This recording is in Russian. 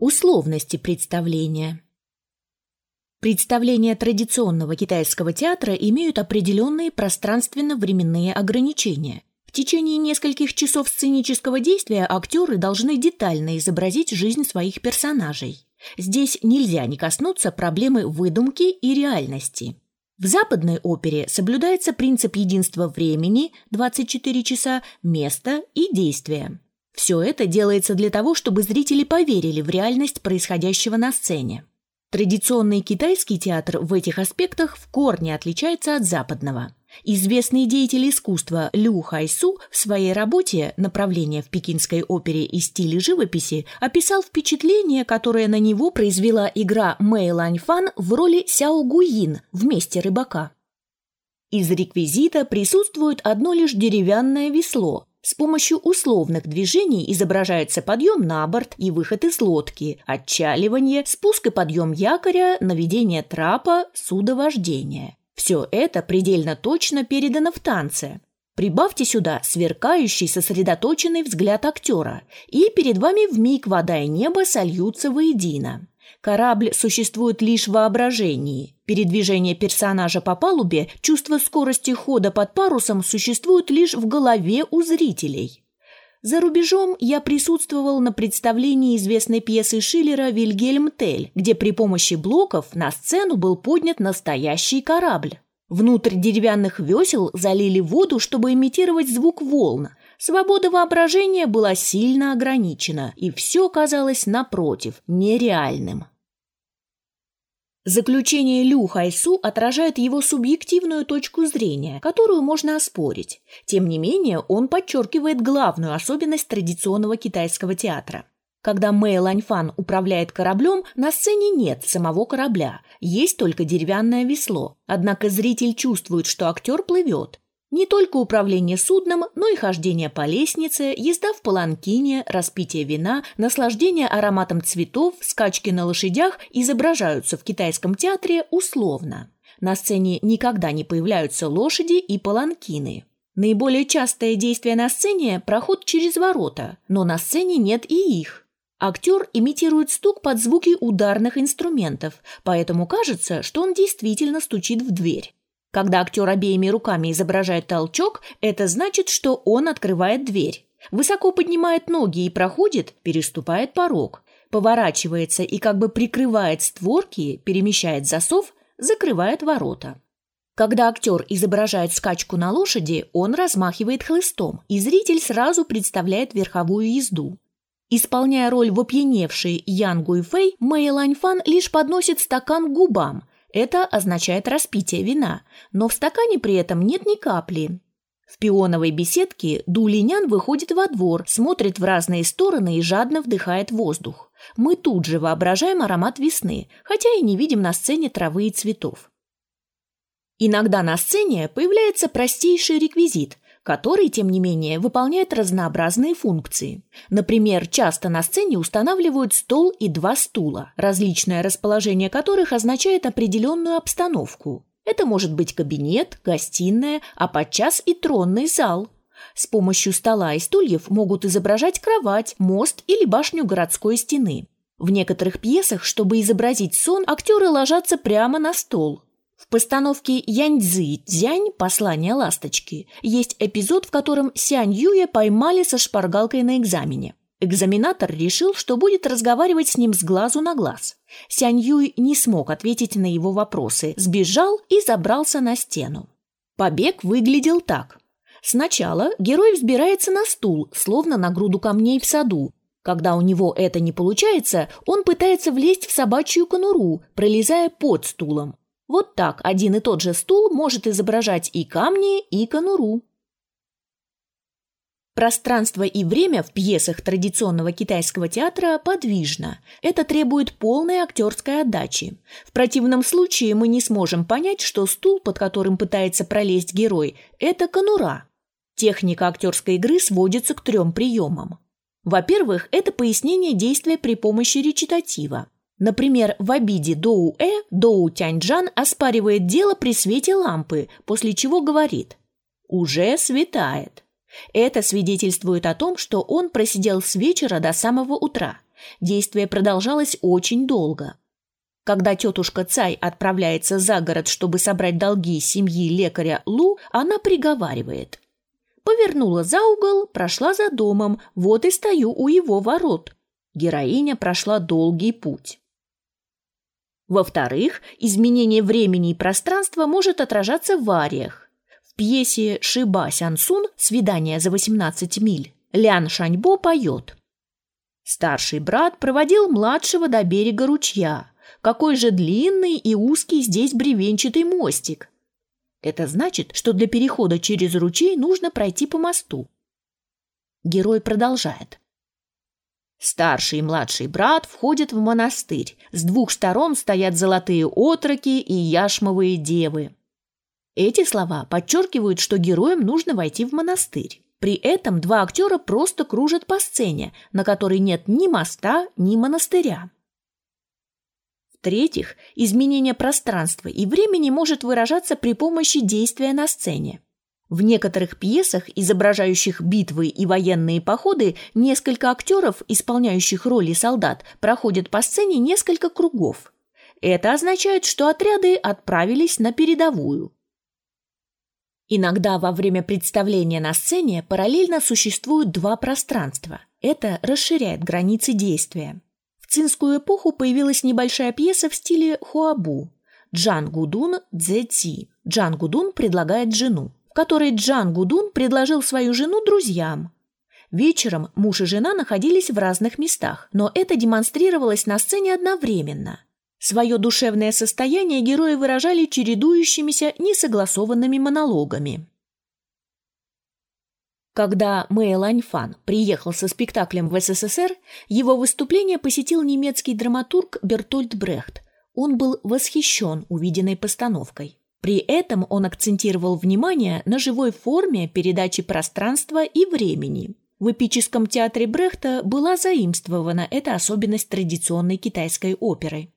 Условности представления Представления традиционного китайского театра имеют определенные пространственно-временные ограничения. В течение нескольких часов сценического действия актеры должны детально изобразить жизнь своих персонажей. Здесь нельзя не коснуться проблемы выдумки и реальности. В западной опере соблюдается принцип единства времени 24 часа, места и действия. Все это делается для того, чтобы зрители поверили в реальность происходящего на сцене. Традиционный китайский театр в этих аспектах в корне отличается от западного. Известный деятель искусства Лю Хайсу в своей работе «Направление в пекинской опере и стиле живописи» описал впечатление, которое на него произвела игра Мэй Ланьфан в роли Сяо Гуин вместе рыбака. Из реквизита присутствует одно лишь деревянное весло, с помощью условных движений изображается подъем на борт и выход из лодки, отчаливание, спуск и подъем якоря, наведение трапа, судовождение. Все это предельно точно передано в танце. Прибавьте сюда сверкающий сосредоточенный взгляд актера, и перед вами вмиг вода и небо сольются воедино. Корабль существует лишь в воображении. Передвижение персонажа по палубе, чувство скорости хода под парусом существует лишь в голове у зрителей. За рубежом я присутствовал на представлении известной пьесы Шиллера «Вильгельм Тель», где при помощи блоков на сцену был поднят настоящий корабль. Внутрь деревянных весел залили воду, чтобы имитировать звук волн. Свобода воображения была сильно ограничена, и все казалось, напротив, нереальным. Заключение Лю Хайсу отражает его субъективную точку зрения, которую можно оспорить. Тем не менее, он подчеркивает главную особенность традиционного китайского театра. Когда Мэй Ланьфан управляет кораблем, на сцене нет самого корабля, есть только деревянное весло. Однако зритель чувствует, что актер плывет. Не только управление судном, но и хождение по лестнице, езда в паланкине, распитие вина, наслаждение ароматом цветов, скачки на лошадях изображаются в китайском театре условно. На сцене никогда не появляются лошади и паланкины. Наиболее частое действие на сцене – проход через ворота, но на сцене нет и их. Актер имитирует стук под звуки ударных инструментов, поэтому кажется, что он действительно стучит в дверь. Когда актер обеими руками изображает толчок, это значит, что он открывает дверь. Высоко поднимает ноги и проходит, переступает порог. Поворачивается и как бы прикрывает створки, перемещает засов, закрывает ворота. Когда актер изображает скачку на лошади, он размахивает хлыстом, и зритель сразу представляет верховую езду. Исполняя роль в опьяневшей Ян Гуйфэй, Мэй Ланьфан лишь подносит стакан к губам, это означает распитие вина, но в стакане при этом нет ни капли. В пионовой беседке Дулинян выходит во двор, смотрит в разные стороны и жадно вдыхает воздух. Мы тут же воображаем аромат весны, хотя и не видим на сцене травы и цветов. Иногда на сцене появляется простейший реквизит, который, тем не менее, выполняет разнообразные функции. Например, часто на сцене устанавливают стол и два стула, различное расположение которых означает определенную обстановку. Это может быть кабинет, гостиная, а подчас и тронный зал. С помощью стола и стульев могут изображать кровать, мост или башню городской стены. В некоторых пьесах, чтобы изобразить сон, актеры ложатся прямо на стол – в постановке Яньцзы Цзянь «Послание ласточки» есть эпизод, в котором Сянь Юя поймали со шпаргалкой на экзамене. Экзаменатор решил, что будет разговаривать с ним с глазу на глаз. Сянь Юй не смог ответить на его вопросы, сбежал и забрался на стену. Побег выглядел так. Сначала герой взбирается на стул, словно на груду камней в саду. Когда у него это не получается, он пытается влезть в собачью конуру, пролезая под стулом. Вот так один и тот же стул может изображать и камни, и конуру. Пространство и время в пьесах традиционного китайского театра подвижно. Это требует полной актерской отдачи. В противном случае мы не сможем понять, что стул, под которым пытается пролезть герой, это конура. Техника актерской игры сводится к трем приемам. Во-первых, это пояснение действия при помощи речитатива. Например, в обиде Доу-Э Доу Тяньджан оспаривает дело при свете лампы, после чего говорит «Уже светает». Это свидетельствует о том, что он просидел с вечера до самого утра. Действие продолжалось очень долго. Когда тетушка Цай отправляется за город, чтобы собрать долги семьи лекаря Лу, она приговаривает. Повернула за угол, прошла за домом, вот и стою у его ворот. Героиня прошла долгий путь. Во-вторых, изменение времени и пространства может отражаться в ариях. В пьесе «Шиба Сянсун. Свидание за 18 миль» Лян Шаньбо поет. Старший брат проводил младшего до берега ручья. Какой же длинный и узкий здесь бревенчатый мостик. Это значит, что для перехода через ручей нужно пройти по мосту. Герой продолжает. Старший и младший брат входят в монастырь. С двух сторон стоят золотые отроки и яшмовые девы. Эти слова подчеркивают, что героям нужно войти в монастырь. При этом два актера просто кружат по сцене, на которой нет ни моста, ни монастыря. В-третьих, изменение пространства и времени может выражаться при помощи действия на сцене. В некоторых пьесах, изображающих битвы и военные походы, несколько актеров, исполняющих роли солдат, проходят по сцене несколько кругов. Это означает, что отряды отправились на передовую. Иногда во время представления на сцене параллельно существуют два пространства. Это расширяет границы действия. В цинскую эпоху появилась небольшая пьеса в стиле хуабу «Джан Гудун Дзе Ци». Джан Гудун предлагает жену которой Джан Гудун предложил свою жену друзьям. Вечером муж и жена находились в разных местах, но это демонстрировалось на сцене одновременно. Свое душевное состояние герои выражали чередующимися несогласованными монологами. Когда Мэй Ланьфан приехал со спектаклем в СССР, его выступление посетил немецкий драматург Бертольд Брехт. Он был восхищен увиденной постановкой. При этом он акцентировал внимание на живой форме передачи пространства и времени. В эпическом театре Брехта была заимствована эта особенность традиционной китайской оперы.